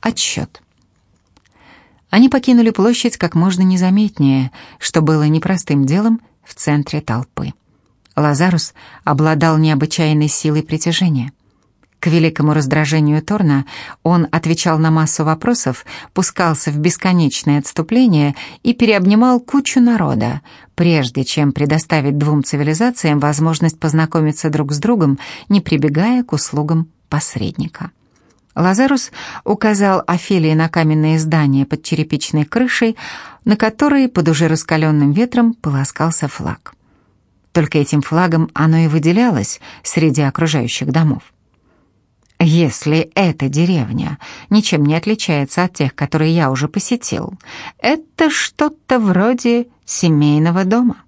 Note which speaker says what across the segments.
Speaker 1: Отсчет. Они покинули площадь как можно незаметнее, что было непростым делом в центре толпы. Лазарус обладал необычайной силой притяжения. К великому раздражению Торна он отвечал на массу вопросов, пускался в бесконечное отступление и переобнимал кучу народа, прежде чем предоставить двум цивилизациям возможность познакомиться друг с другом, не прибегая к услугам посредника. Лазарус указал Офелии на каменное здание под черепичной крышей, на которой под уже раскаленным ветром полоскался флаг. Только этим флагом оно и выделялось среди окружающих домов. Если эта деревня ничем не отличается от тех, которые я уже посетил, это что-то вроде семейного дома.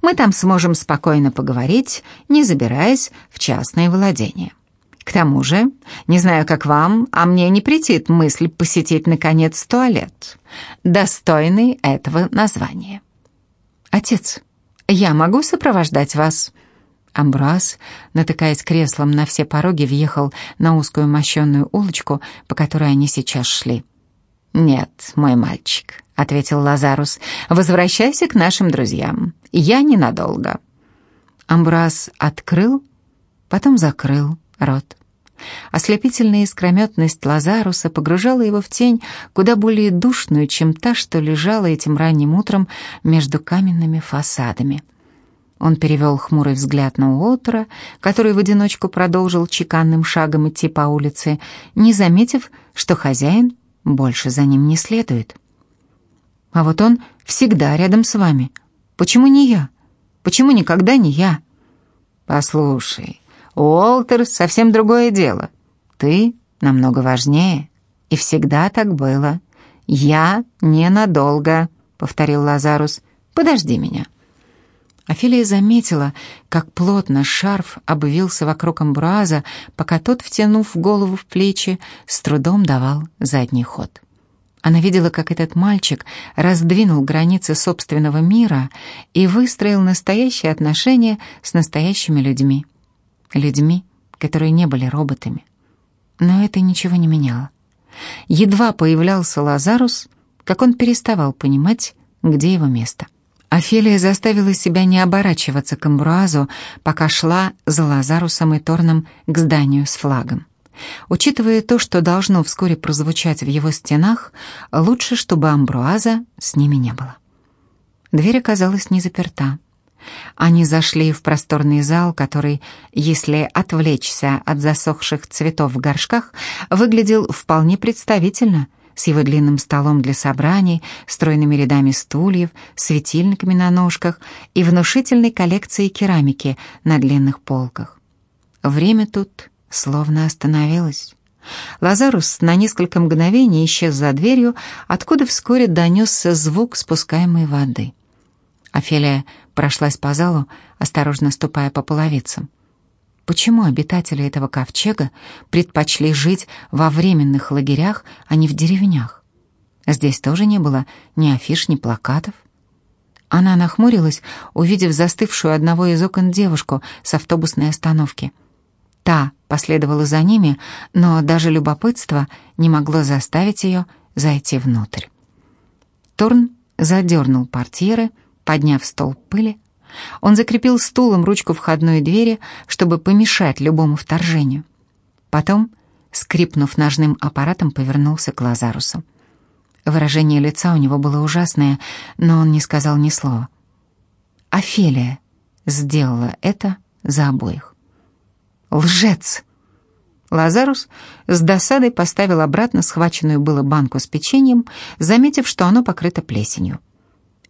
Speaker 1: Мы там сможем спокойно поговорить, не забираясь в частные владения. К тому же, не знаю, как вам, а мне не претит мысль посетить, наконец, туалет, достойный этого названия. Отец, я могу сопровождать вас?» Амбраз, натыкаясь креслом на все пороги, въехал на узкую мощенную улочку, по которой они сейчас шли. «Нет, мой мальчик», — ответил Лазарус, — «возвращайся к нашим друзьям. Я ненадолго». Амбраз открыл, потом закрыл рот. Ослепительная искрометность Лазаруса погружала его в тень куда более душную, чем та, что лежала этим ранним утром между каменными фасадами. Он перевел хмурый взгляд на Уолтера, который в одиночку продолжил чеканным шагом идти по улице, не заметив, что хозяин больше за ним не следует. «А вот он всегда рядом с вами. Почему не я? Почему никогда не я?» «Послушай, Уолтер — совсем другое дело. Ты намного важнее, и всегда так было. Я ненадолго», — повторил Лазарус. «Подожди меня». Офелия заметила, как плотно шарф обвился вокруг амбраза, пока тот, втянув голову в плечи, с трудом давал задний ход. Она видела, как этот мальчик раздвинул границы собственного мира и выстроил настоящие отношения с настоящими людьми. Людьми, которые не были роботами. Но это ничего не меняло. Едва появлялся Лазарус, как он переставал понимать, где его место. Офелия заставила себя не оборачиваться к Амбруазу, пока шла за Лазарусом и Торном к зданию с флагом. Учитывая то, что должно вскоре прозвучать в его стенах, лучше, чтобы Амбруаза с ними не было. Дверь оказалась не заперта. Они зашли в просторный зал, который, если отвлечься от засохших цветов в горшках, выглядел вполне представительно — с его длинным столом для собраний, стройными рядами стульев, светильниками на ножках и внушительной коллекцией керамики на длинных полках. Время тут словно остановилось. Лазарус на несколько мгновений исчез за дверью, откуда вскоре донесся звук спускаемой воды. Офелия прошлась по залу, осторожно ступая по половицам. Почему обитатели этого ковчега предпочли жить во временных лагерях, а не в деревнях? Здесь тоже не было ни афиш, ни плакатов. Она нахмурилась, увидев застывшую одного из окон девушку с автобусной остановки. Та последовала за ними, но даже любопытство не могло заставить ее зайти внутрь. Торн задернул портьеры, подняв стол пыли, он закрепил стулом ручку входной двери, чтобы помешать любому вторжению. Потом, скрипнув ножным аппаратом, повернулся к Лазарусу. Выражение лица у него было ужасное, но он не сказал ни слова. Офелия сделала это за обоих. «Лжец!» Лазарус с досадой поставил обратно схваченную было банку с печеньем, заметив, что оно покрыто плесенью.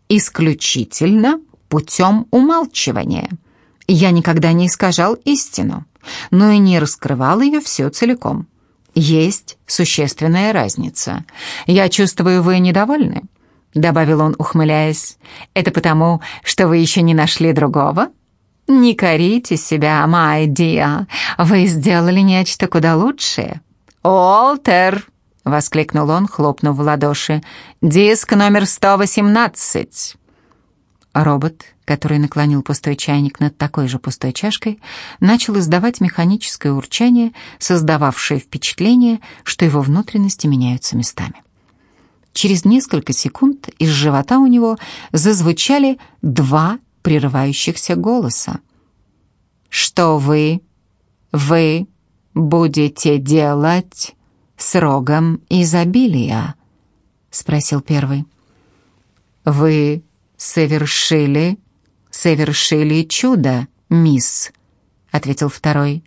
Speaker 1: «Исключительно путем умалчивания. Я никогда не искажал истину, но и не раскрывал ее все целиком. Есть существенная разница. Я чувствую, вы недовольны, добавил он, ухмыляясь. Это потому, что вы еще не нашли другого? Не корите себя, Диа. Вы сделали нечто куда лучшее. Олтер, воскликнул он, хлопнув в ладоши. Диск номер 118. Робот, который наклонил пустой чайник над такой же пустой чашкой, начал издавать механическое урчание, создававшее впечатление, что его внутренности меняются местами. Через несколько секунд из живота у него зазвучали два прерывающихся голоса. «Что вы, вы будете делать с рогом изобилия?» — спросил первый. «Вы совершили, совершили чудо, мисс», — ответил второй.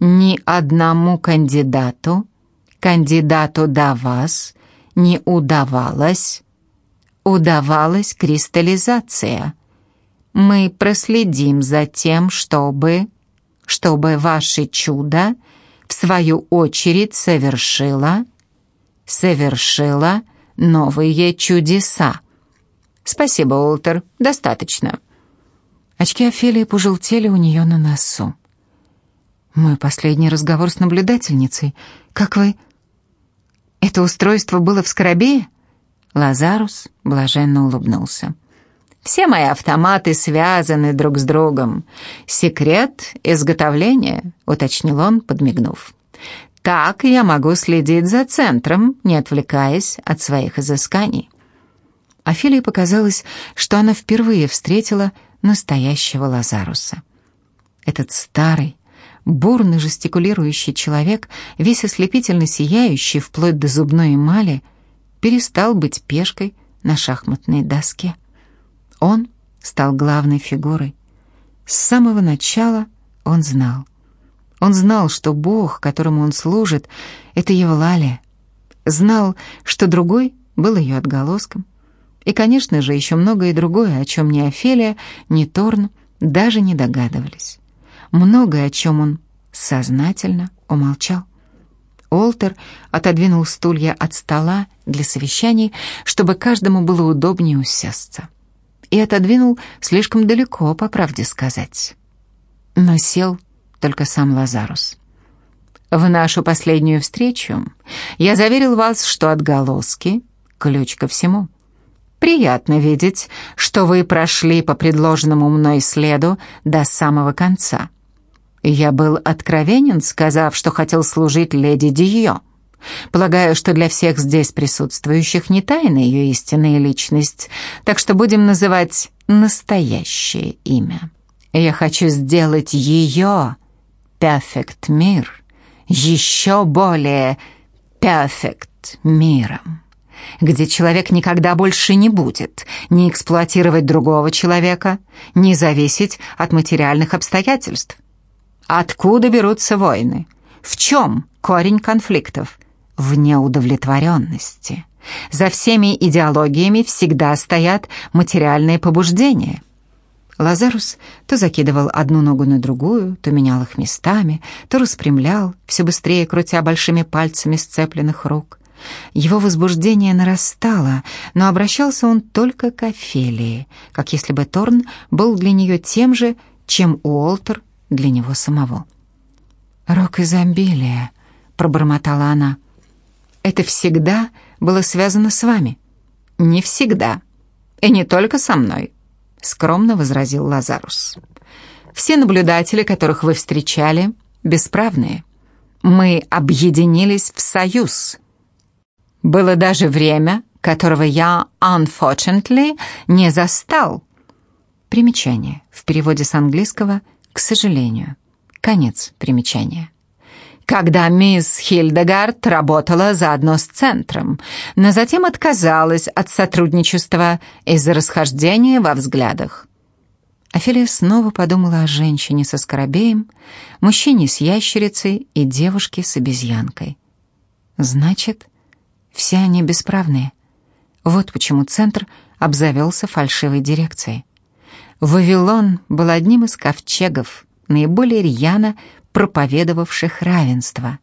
Speaker 1: «Ни одному кандидату, кандидату до вас, не удавалось, удавалась кристаллизация. Мы проследим за тем, чтобы, чтобы ваше чудо свою очередь совершило, совершило новые чудеса. Спасибо, Уолтер, достаточно. Очки Офелии пожелтели у нее на носу. Мой последний разговор с наблюдательницей. Как вы... Это устройство было в Скоробее? Лазарус блаженно улыбнулся. Все мои автоматы связаны друг с другом. Секрет изготовления, уточнил он, подмигнув. Так я могу следить за центром, не отвлекаясь от своих изысканий. Офелии показалось, что она впервые встретила настоящего Лазаруса. Этот старый, бурно жестикулирующий человек, весь ослепительно сияющий вплоть до зубной эмали, перестал быть пешкой на шахматной доске. Он стал главной фигурой. С самого начала он знал. Он знал, что Бог, которому он служит, — это Евлалия. Знал, что другой был ее отголоском. И, конечно же, еще многое другое, о чем ни Офелия, ни Торн даже не догадывались многое, о чем он сознательно умолчал. Олтер отодвинул стулья от стола для совещаний, чтобы каждому было удобнее усесться. И отодвинул слишком далеко, по правде сказать. Но сел только сам Лазарус. В нашу последнюю встречу я заверил вас, что отголоски — ключ ко всему. Приятно видеть, что вы прошли по предложенному мной следу до самого конца. Я был откровенен, сказав, что хотел служить леди Дио. Полагаю, что для всех здесь присутствующих не тайна ее истинная личность, так что будем называть настоящее имя. Я хочу сделать ее, перфект мир, еще более перфект миром где человек никогда больше не будет ни эксплуатировать другого человека, ни зависеть от материальных обстоятельств. Откуда берутся войны? В чем корень конфликтов? В неудовлетворенности. За всеми идеологиями всегда стоят материальные побуждения. Лазарус то закидывал одну ногу на другую, то менял их местами, то распрямлял, все быстрее крутя большими пальцами сцепленных рук. Его возбуждение нарастало, но обращался он только к Офелии, как если бы Торн был для нее тем же, чем Уолтер для него самого. «Рок изобилия», — пробормотала она. «Это всегда было связано с вами?» «Не всегда. И не только со мной», — скромно возразил Лазарус. «Все наблюдатели, которых вы встречали, бесправные. Мы объединились в союз. Было даже время, которого я, unfortunately, не застал». Примечание. В переводе с английского к сожалению. Конец примечания. Когда мисс Хильдегард работала заодно с центром, но затем отказалась от сотрудничества из-за расхождения во взглядах. Офелия снова подумала о женщине со скоробеем, мужчине с ящерицей и девушке с обезьянкой. Значит, все они бесправные. Вот почему центр обзавелся фальшивой дирекцией. Вавилон был одним из ковчегов, наиболее рьяно проповедовавших равенство.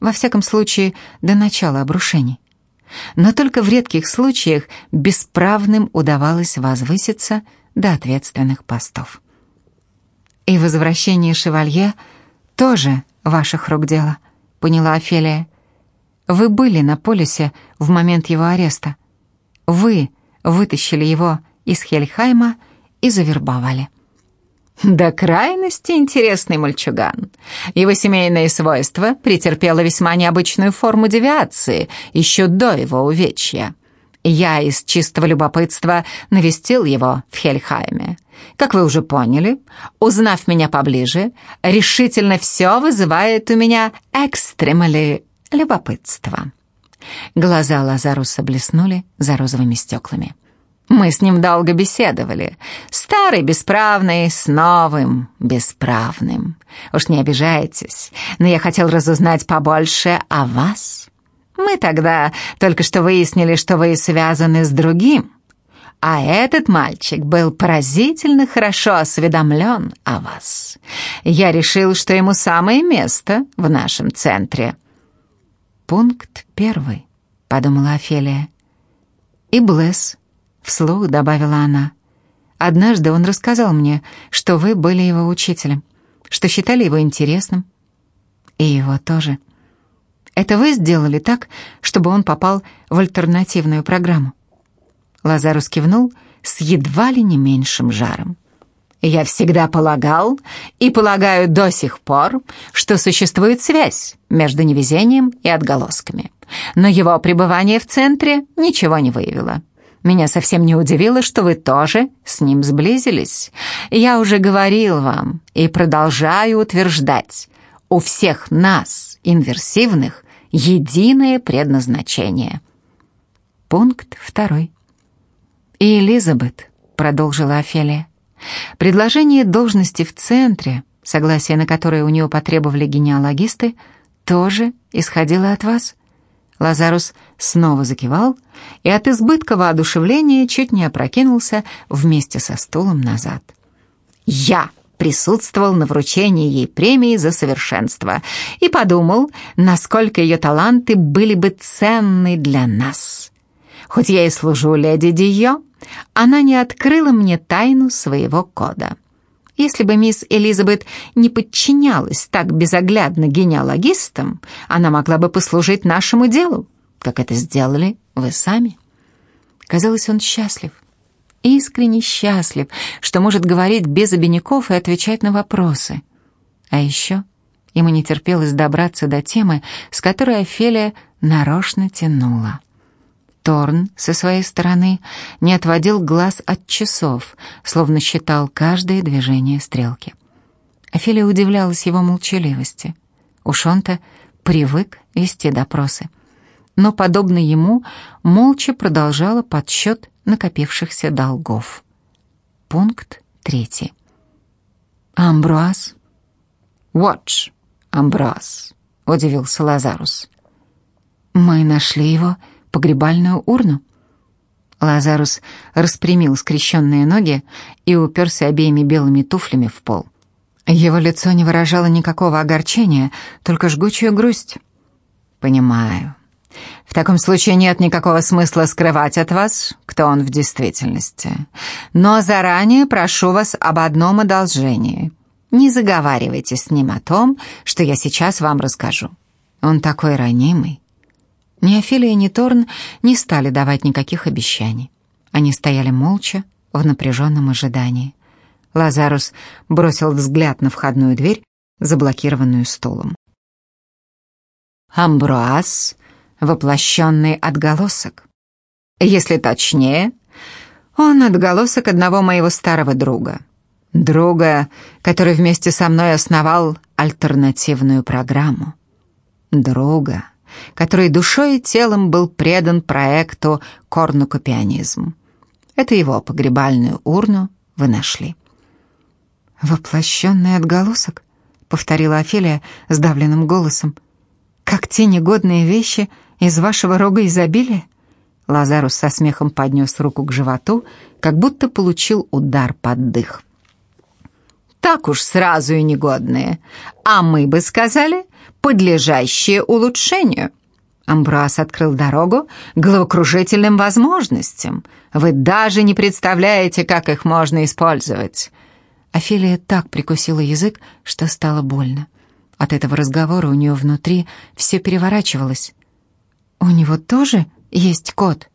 Speaker 1: Во всяком случае, до начала обрушений. Но только в редких случаях бесправным удавалось возвыситься до ответственных постов. «И возвращение шевалье тоже ваших рук дело», — поняла Офелия. «Вы были на полюсе в момент его ареста. Вы вытащили его из Хельхайма и завербовали.
Speaker 2: До крайности интересный мальчуган. Его семейные свойства претерпело весьма необычную форму девиации еще до его увечья. Я из чистого любопытства навестил его в Хельхайме. Как вы уже поняли, узнав меня поближе, решительно все вызывает у меня экстремали любопытство. Глаза Лазаруса блеснули за розовыми стеклами. Мы с ним долго беседовали. Старый бесправный с новым бесправным. Уж не обижайтесь, но я хотел разузнать побольше о вас. Мы тогда только что выяснили, что вы связаны с другим. А этот мальчик был поразительно хорошо осведомлен о вас. Я решил, что ему самое место в нашем центре.
Speaker 1: Пункт первый, подумала Офелия. И Блесс Вслух добавила она. «Однажды он рассказал мне, что вы были его учителем, что считали его интересным. И его тоже. Это вы сделали так, чтобы он попал в альтернативную программу?» Лазарус кивнул с едва ли не меньшим жаром.
Speaker 2: «Я всегда полагал и полагаю до сих пор, что существует связь между невезением и отголосками. Но его пребывание в центре ничего не выявило. Меня совсем не удивило, что вы тоже с ним сблизились. Я уже говорил вам и продолжаю утверждать, у всех нас, инверсивных, единое предназначение.
Speaker 1: Пункт второй. И Элизабет, продолжила Офелия, предложение должности в центре, согласие на которое у нее потребовали генеалогисты, тоже исходило от вас? Лазарус снова закивал и от избытка воодушевления чуть не опрокинулся вместе со стулом назад.
Speaker 2: «Я!» присутствовал на вручении ей премии за совершенство и подумал, насколько ее таланты были бы ценны для нас. Хоть я и служу леди Дио, она не открыла мне тайну своего кода. Если бы мисс Элизабет не подчинялась так безоглядно генеалогистам, она могла бы послужить нашему делу, как это сделали вы сами.
Speaker 1: Казалось, он счастлив, искренне счастлив, что может говорить без обиняков и отвечать на вопросы. А еще ему не терпелось добраться до темы, с которой Офелия нарочно тянула. Торн со своей стороны не отводил глаз от часов, словно считал каждое движение стрелки. Офелия удивлялась его молчаливости. Уж он-то привык вести допросы. Но, подобно ему, молча продолжала подсчет накопившихся долгов. Пункт третий.
Speaker 2: «Амбруаз?» «Watch, Амбруаз», — удивился Лазарус.
Speaker 1: «Мы нашли его погребальную урну. Лазарус распрямил скрещенные ноги и уперся обеими белыми туфлями в пол. Его лицо не выражало никакого огорчения, только жгучую грусть.
Speaker 2: «Понимаю. В таком случае нет никакого смысла скрывать от вас, кто он в действительности. Но заранее прошу вас об одном одолжении. Не заговаривайте с ним о том, что я сейчас вам расскажу. Он такой ранимый.
Speaker 1: Ни Офелия, ни Торн не стали давать никаких обещаний. Они стояли молча, в напряженном ожидании. Лазарус бросил взгляд на входную дверь, заблокированную стулом.
Speaker 2: «Амбруаз — воплощенный отголосок. Если точнее, он отголосок одного моего старого друга. Друга, который вместе со мной основал альтернативную программу. Друга, который душой и телом был предан проекту «Корнукопианизм». Это его погребальную урну вы нашли.
Speaker 1: «Воплощенный отголосок?» — повторила Офелия сдавленным голосом. «Как те негодные вещи из вашего рога изобилия?» Лазарус со смехом поднес руку к животу, как будто получил удар под дых.
Speaker 2: «Так уж сразу и негодные. А мы бы сказали, подлежащее улучшению». Амбрас открыл дорогу головокружительным возможностям. Вы даже не представляете, как их можно использовать.
Speaker 1: Офелия так прикусила язык, что стало больно. От этого разговора у нее внутри все переворачивалось. «У него тоже есть кот?»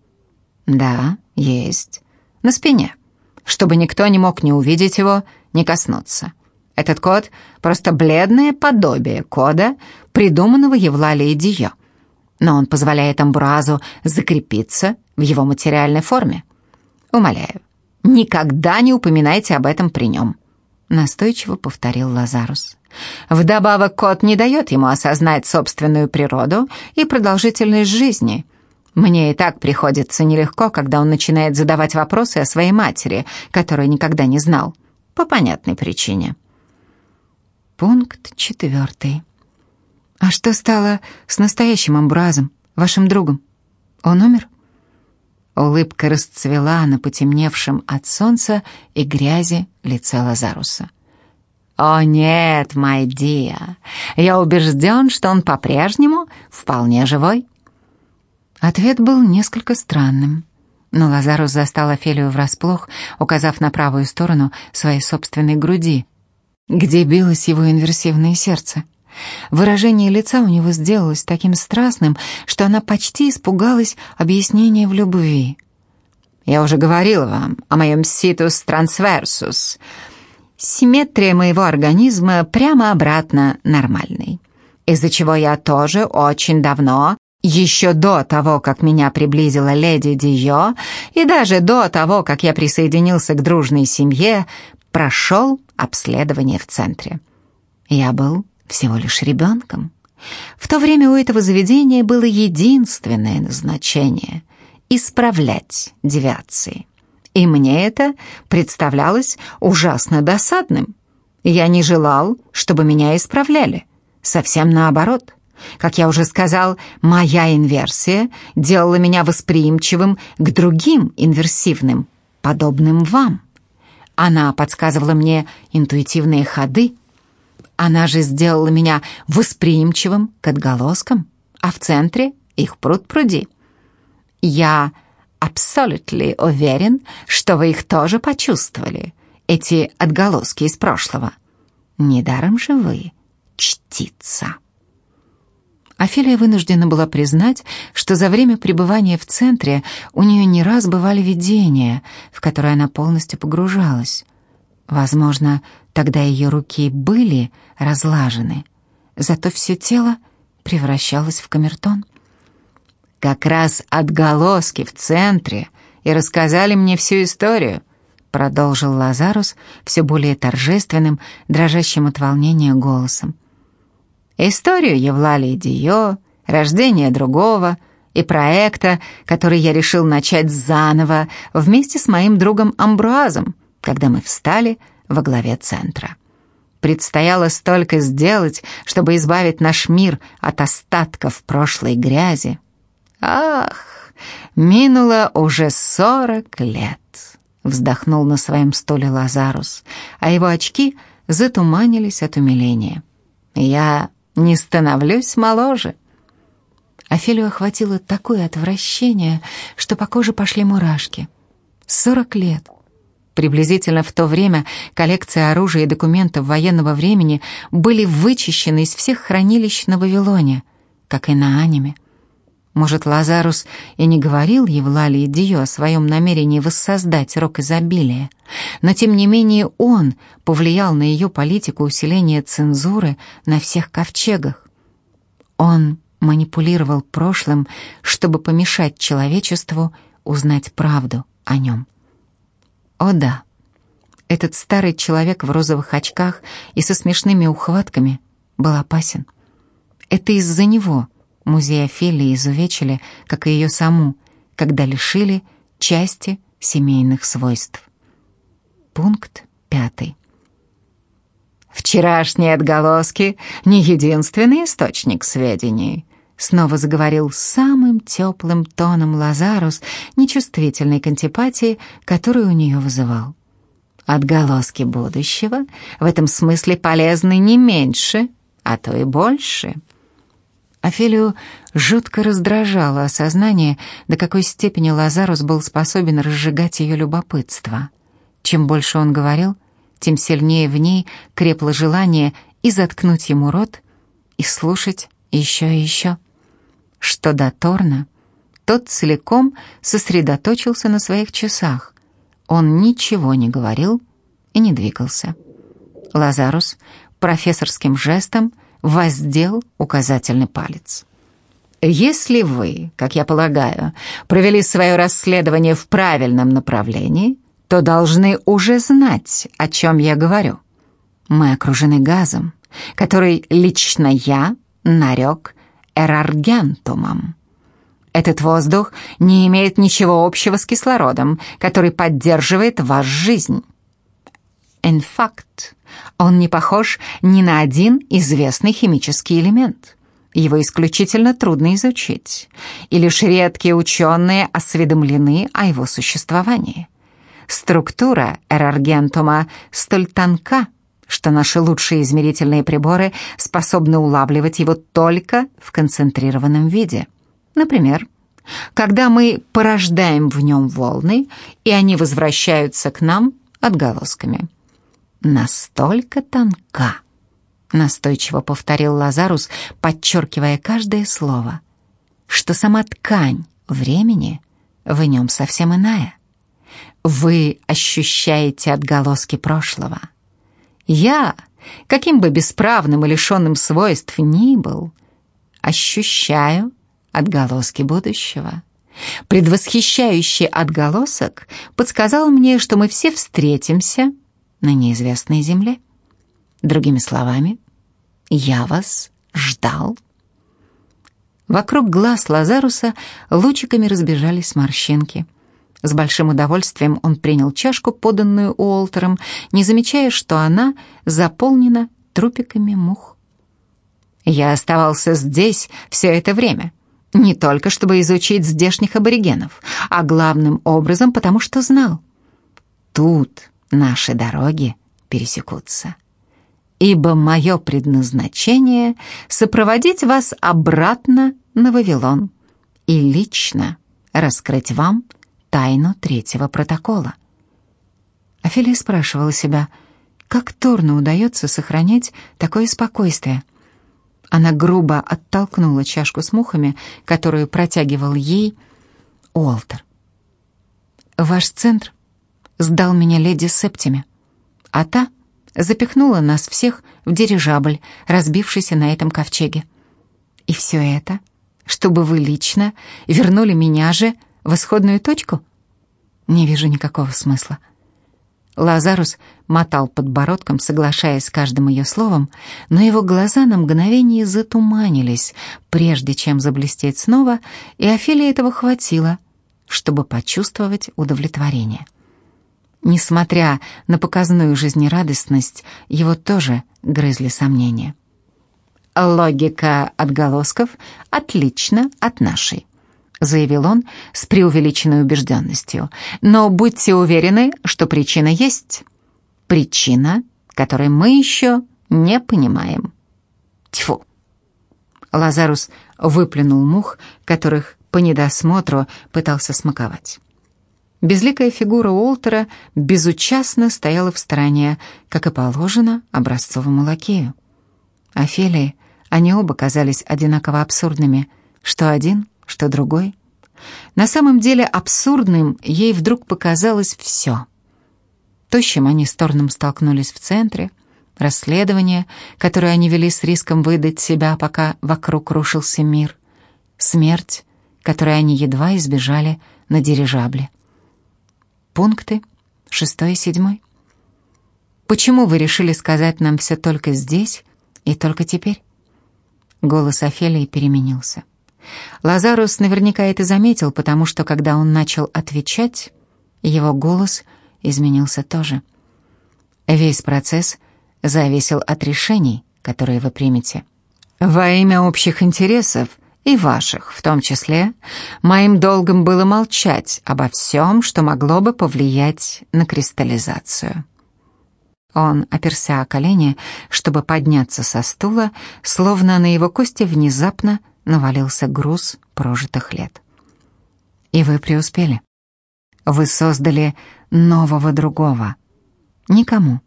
Speaker 2: «Да, есть. На спине, чтобы никто не мог ни увидеть его, ни коснуться. Этот код — просто бледное подобие кода, придуманного Евлалией Дио. Но он позволяет Амбразу закрепиться в его материальной форме. Умоляю, никогда не упоминайте об этом при нем. Настойчиво повторил Лазарус. Вдобавок код не дает ему осознать собственную природу и продолжительность жизни. Мне и так приходится нелегко, когда он начинает задавать вопросы о своей матери, которую никогда не знал. По понятной причине.
Speaker 1: Пункт четвертый. А что стало с настоящим амбразом, вашим другом? Он умер? Улыбка расцвела на потемневшем от солнца и грязи лице Лазаруса.
Speaker 2: «О нет, Диа, я убежден, что он по-прежнему вполне живой».
Speaker 1: Ответ был несколько странным, но Лазарус застал Офелию врасплох, указав на правую сторону своей собственной груди, где билось его инверсивное сердце. Выражение лица у него сделалось таким страстным, что она почти испугалась объяснения в любви.
Speaker 2: «Я уже говорила вам о моем ситус трансверсус. Симметрия моего организма прямо обратно нормальной, из-за чего я тоже очень давно еще до того, как меня приблизила леди Дио, и даже до того, как я присоединился к дружной семье, прошел обследование в центре. Я был всего лишь ребенком. В то время у этого заведения было единственное назначение — исправлять девиации. И мне это представлялось ужасно досадным. Я не желал, чтобы меня исправляли. Совсем наоборот. Как я уже сказал, моя инверсия делала меня восприимчивым к другим инверсивным, подобным вам. Она подсказывала мне интуитивные ходы, она же сделала меня восприимчивым к отголоскам, а в центре их пруд-пруди. Я абсолютно уверен, что вы их тоже почувствовали, эти отголоски из прошлого. Недаром же вы чтица.
Speaker 1: Офелия вынуждена была признать, что за время пребывания в центре у нее не раз бывали видения, в которые она полностью погружалась. Возможно, тогда ее руки были разлажены, зато все тело превращалось в камертон.
Speaker 2: Как раз отголоски в центре и рассказали мне всю историю, продолжил Лазарус все более торжественным, дрожащим от волнения голосом. Историю Евлалии Дио, рождение другого и проекта, который я решил начать заново вместе с моим другом Амбруазом, когда мы встали во главе центра. Предстояло столько сделать, чтобы избавить наш мир от остатков прошлой грязи. Ах, минуло уже сорок лет, вздохнул на своем стуле Лазарус, а его очки затуманились от умиления. Я не становлюсь моложе.
Speaker 1: Офелию охватило такое отвращение, что по коже пошли мурашки. Сорок лет. Приблизительно в то время коллекции оружия и документов военного времени были вычищены из всех хранилищ на Вавилоне, как и на аниме. Может, Лазарус и не говорил Евлалии Дио о своем намерении воссоздать рок изобилия, но тем не менее он повлиял на ее политику усиления цензуры на всех ковчегах. Он манипулировал прошлым, чтобы помешать человечеству узнать правду о нем. О да, этот старый человек в розовых очках и со смешными ухватками был опасен. Это из-за него Музей Офелии изувечили, как и ее саму, когда лишили части семейных свойств. Пункт пятый.
Speaker 2: «Вчерашние отголоски — не единственный источник сведений», снова заговорил самым теплым тоном Лазарус, нечувствительной к антипатии, которую у нее вызывал. «Отголоски будущего в этом смысле полезны не меньше, а то и больше».
Speaker 1: Офелию жутко раздражало осознание, до какой степени Лазарус был способен разжигать ее любопытство. Чем больше он говорил, тем сильнее в ней крепло желание и заткнуть ему рот, и слушать еще и еще. Что до Торна, тот целиком сосредоточился на своих часах. Он ничего не говорил и не двигался. Лазарус профессорским жестом воздел указательный палец. Если вы, как я полагаю, провели свое расследование в правильном направлении, то должны уже знать, о чем я говорю. Мы окружены газом, который лично я нарек эраргентумом. Этот воздух не имеет ничего общего с кислородом, который поддерживает вашу жизнь. Fact, он не похож ни на один известный химический элемент. Его исключительно трудно изучить, и лишь редкие ученые осведомлены о его существовании. Структура эраргентума столь тонка, что наши лучшие измерительные приборы способны улавливать его только в концентрированном виде. Например, когда мы порождаем в нем волны, и они возвращаются к нам отголосками. Настолько тонка, настойчиво повторил Лазарус, подчеркивая каждое слово, что сама ткань времени в нем совсем иная. Вы ощущаете отголоски прошлого. Я, каким бы бесправным и лишенным свойств ни был, ощущаю отголоски будущего. Предвосхищающий отголосок подсказал мне, что мы все встретимся на неизвестной земле. Другими словами, я вас ждал. Вокруг глаз Лазаруса лучиками разбежались морщинки. С большим удовольствием он принял чашку, поданную Уолтером, не замечая, что она заполнена трупиками мух. «Я оставался здесь все это время», не только чтобы изучить здешних аборигенов, а главным образом потому, что знал. Тут наши дороги пересекутся. Ибо мое предназначение — сопроводить вас обратно на Вавилон и лично раскрыть вам тайну третьего протокола. Офелия спрашивала себя, как Торну удается сохранять такое спокойствие — она грубо оттолкнула чашку с мухами, которую протягивал ей Уолтер. «Ваш центр сдал меня леди Септиме, а та запихнула нас всех в дирижабль, разбившийся на этом ковчеге. И все это, чтобы вы лично вернули меня же в исходную точку? Не вижу никакого смысла». Лазарус мотал подбородком, соглашаясь с каждым ее словом, но его глаза на мгновение затуманились, прежде чем заблестеть снова, и Офелии этого хватило, чтобы почувствовать удовлетворение. Несмотря на показную жизнерадостность, его тоже грызли сомнения. Логика отголосков отлична от нашей заявил он с преувеличенной убежденностью. «Но будьте уверены, что причина есть. Причина, которой мы еще не понимаем». Тьфу! Лазарус выплюнул мух, которых по недосмотру пытался смаковать. Безликая фигура Уолтера безучастно стояла в стороне, как и положено образцовому лакею. Офелии они оба казались одинаково абсурдными, что один — что другой. На самом деле абсурдным ей вдруг показалось все. То, с чем они с Торном столкнулись в центре, расследование, которое они вели с риском выдать себя, пока вокруг рушился мир, смерть, которой они едва избежали на дирижабле. Пункты шестой и седьмой. Почему вы решили сказать нам все только здесь и только теперь? Голос Офелии переменился. Лазарус наверняка это заметил, потому что, когда он начал отвечать, его голос изменился тоже. Весь процесс зависел от решений, которые вы примете. Во имя общих интересов и ваших, в том числе, моим долгом было молчать обо всем, что могло бы повлиять на кристаллизацию. Он оперся о колени, чтобы подняться со стула, словно на его кости внезапно навалился груз прожитых лет. И вы преуспели. Вы создали нового другого. Никому,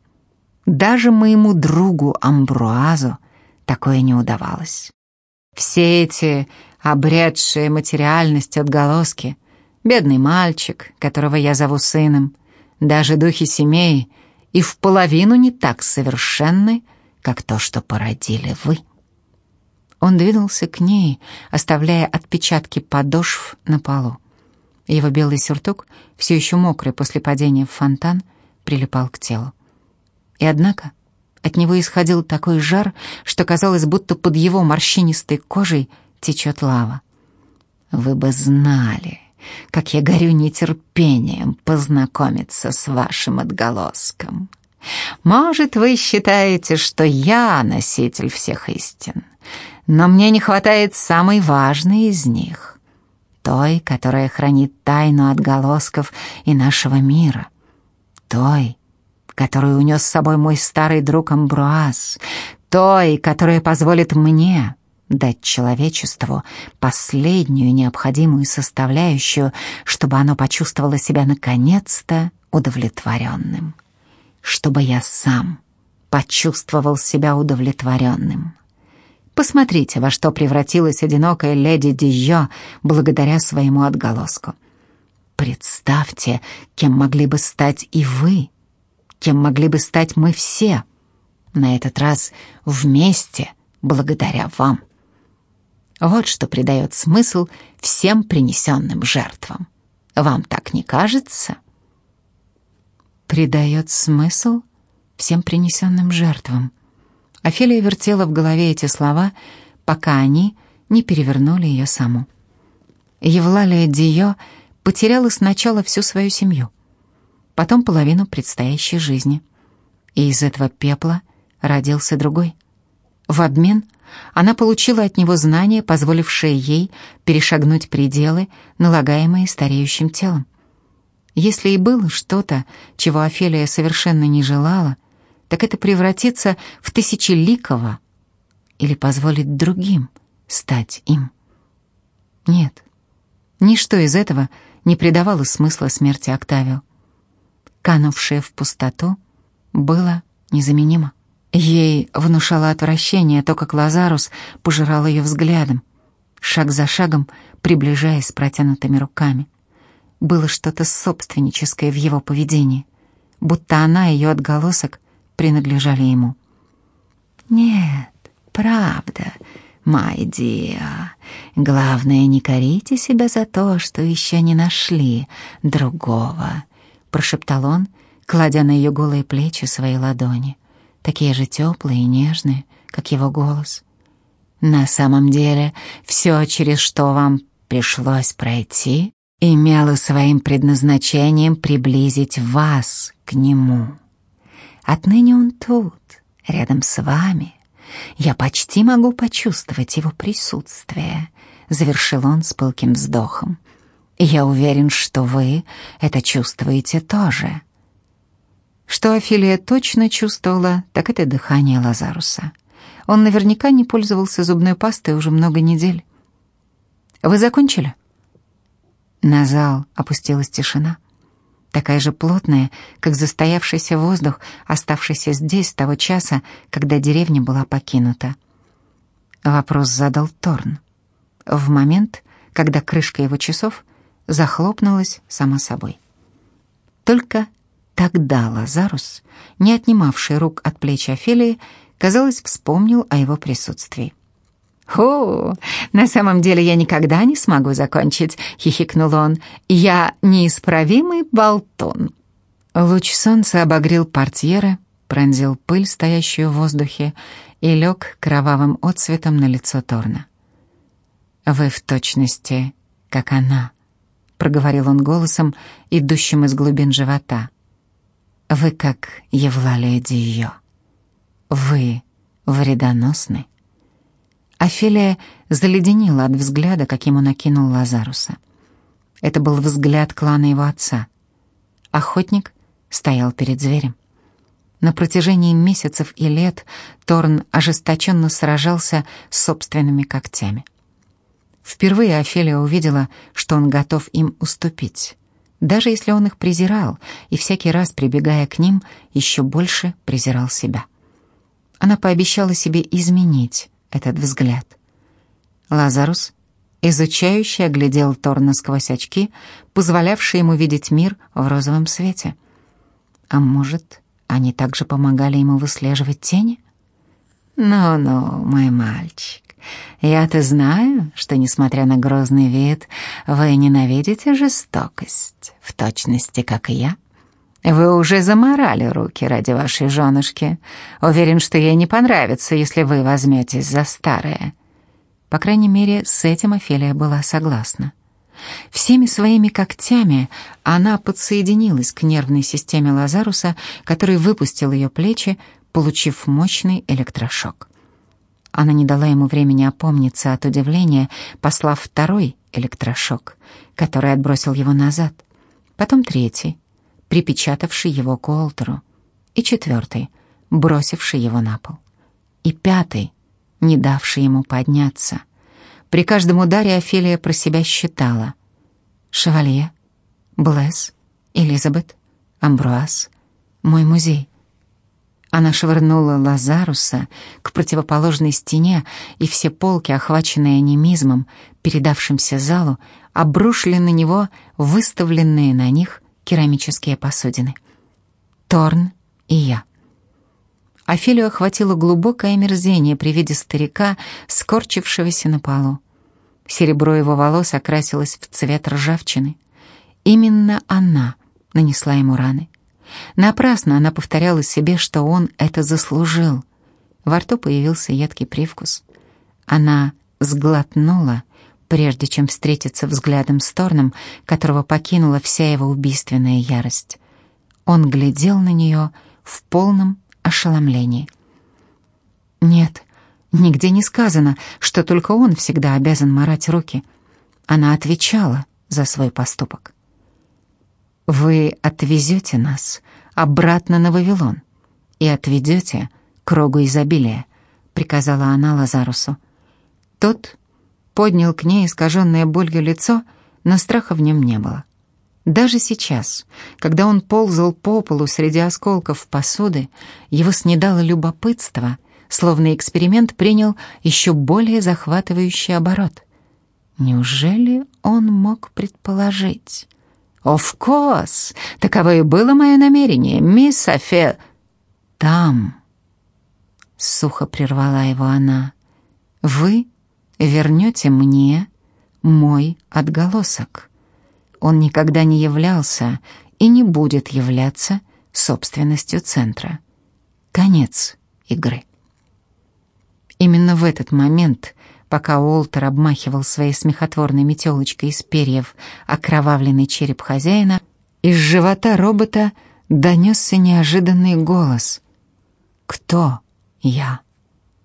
Speaker 1: даже моему другу Амбруазу, такое не удавалось. Все эти обретшие материальность отголоски, бедный мальчик, которого я зову сыном,
Speaker 2: даже духи семей и в половину не так совершенны, как то, что породили вы. Он двинулся к ней, оставляя отпечатки подошв на полу. Его белый сюртук, все еще мокрый после падения в фонтан, прилипал к телу. И однако от него исходил такой жар, что казалось, будто под его морщинистой кожей течет лава. «Вы бы знали, как я горю нетерпением познакомиться с вашим отголоском. Может, вы считаете, что я носитель всех истин, но мне не хватает самой важной из них, той, которая хранит тайну отголосков и нашего мира, той, которую унес с собой мой старый друг Амбруаз, той, которая позволит мне дать человечеству последнюю необходимую составляющую, чтобы оно почувствовало себя наконец-то удовлетворенным. Чтобы я сам почувствовал себя удовлетворенным. Посмотрите, во что превратилась одинокая леди Дийо благодаря своему отголоску. Представьте, кем могли бы стать и вы, кем могли бы стать мы все, на этот раз вместе, благодаря вам. Вот что придает смысл всем принесенным жертвам. Вам так не кажется?
Speaker 1: Придает смысл всем принесенным жертвам. Офелия вертела в голове эти слова, пока они не перевернули ее саму. Евлалия Дио потеряла сначала всю свою семью, потом половину предстоящей жизни. И из этого пепла родился другой. В обмен она получила от него знания, позволившие ей перешагнуть пределы, налагаемые стареющим телом. Если и было что-то, чего Офелия совершенно не желала, так это превратиться в тысячеликого или позволить другим стать им. Нет, ничто из этого не придавало смысла смерти Октавио. Канувшее в пустоту было незаменимо. Ей внушало отвращение то, как Лазарус пожирал ее взглядом, шаг за шагом приближаясь с протянутыми руками. Было что-то собственническое в его поведении, будто она и ее отголосок принадлежали ему. «Нет, правда, Майдия. Главное, не корите себя за то, что еще не нашли другого», — прошептал он, кладя на ее голые плечи свои ладони такие же теплые и нежные, как его голос. На самом деле, все, через что вам пришлось пройти, имело своим предназначением приблизить вас к нему. Отныне он тут, рядом с вами. Я почти могу почувствовать его присутствие, завершил он с пылким вздохом. Я уверен, что вы это чувствуете тоже. Что Офелия точно чувствовала, так это дыхание Лазаруса. Он наверняка не пользовался зубной пастой уже много недель. «Вы закончили?» На зал опустилась тишина. Такая же плотная, как застоявшийся воздух, оставшийся здесь с того часа, когда деревня была покинута. Вопрос задал Торн. В момент, когда крышка его часов захлопнулась сама собой. Только Тогда Лазарус, не отнимавший рук от плеч Офелии, казалось, вспомнил о его присутствии. «О, на самом деле я никогда не смогу закончить», — хихикнул он. «Я неисправимый болтун». Луч солнца обогрел портьеры, пронзил пыль, стоящую в воздухе, и лег кровавым отцветом на лицо Торна. «Вы в точности, как она», — проговорил он голосом, идущим из глубин живота. Вы как Евлалия Дио. Вы вредоносны. Офелия заледенела от взгляда, каким он окинул Лазаруса. Это был взгляд клана его отца. Охотник стоял перед зверем. На протяжении месяцев и лет Торн ожесточенно сражался с собственными когтями. Впервые Офелия увидела, что он готов им уступить даже если он их презирал, и всякий раз, прибегая к ним, еще больше презирал себя. Она пообещала себе изменить этот взгляд. Лазарус, изучающий, оглядел Торна сквозь очки, позволявшие ему видеть мир в розовом свете. А может, они также помогали ему выслеживать тени?
Speaker 2: «Ну-ну, мой мальчик, я-то знаю, что, несмотря на грозный вид, вы ненавидите жестокость, в точности, как и я. Вы уже заморали руки ради вашей женушки. Уверен, что ей не понравится, если вы возьметесь за старое».
Speaker 1: По крайней мере, с этим Офелия была согласна. Всеми своими когтями она подсоединилась к нервной системе Лазаруса, который выпустил ее плечи, получив мощный электрошок. Она не дала ему времени опомниться от удивления, послав второй электрошок, который отбросил его назад, потом третий, припечатавший его к Уолтеру, и четвертый, бросивший его на пол, и пятый, не давший ему подняться. При каждом ударе Офелия про себя считала. «Шевалье, Блесс, Элизабет, Амбруаз, мой музей». Она швырнула Лазаруса к противоположной стене, и все полки, охваченные анимизмом, передавшимся залу, обрушили на него выставленные на них керамические посудины. Торн и я. Офелию охватило глубокое омерзение при виде старика, скорчившегося на полу. Серебро его волос окрасилось в цвет ржавчины. Именно она нанесла ему раны. Напрасно она повторяла себе, что он это заслужил. Во рту появился едкий привкус. Она сглотнула, прежде чем встретиться взглядом с Торном, которого покинула вся его убийственная ярость. Он глядел на нее в полном ошеломлении. Нет, нигде не сказано, что только он всегда обязан марать руки. Она отвечала за свой поступок. «Вы отвезете нас обратно на Вавилон и отведете к рогу изобилия», — приказала она Лазарусу. Тот поднял к ней искаженное болью лицо, но страха в нем не было. Даже сейчас, когда он ползал по полу среди осколков посуды, его снедало любопытство, словно эксперимент принял еще более захватывающий оборот. Неужели он мог предположить? «Of course! Таково и было мое намерение, мисс Софе...» «Там...» — сухо прервала его она. «Вы вернете мне мой отголосок. Он никогда не являлся и не будет являться собственностью центра. Конец игры». Именно в этот момент пока Уолтер обмахивал своей смехотворной метелочкой из перьев окровавленный череп хозяина, из живота робота донесся неожиданный голос. «Кто я?»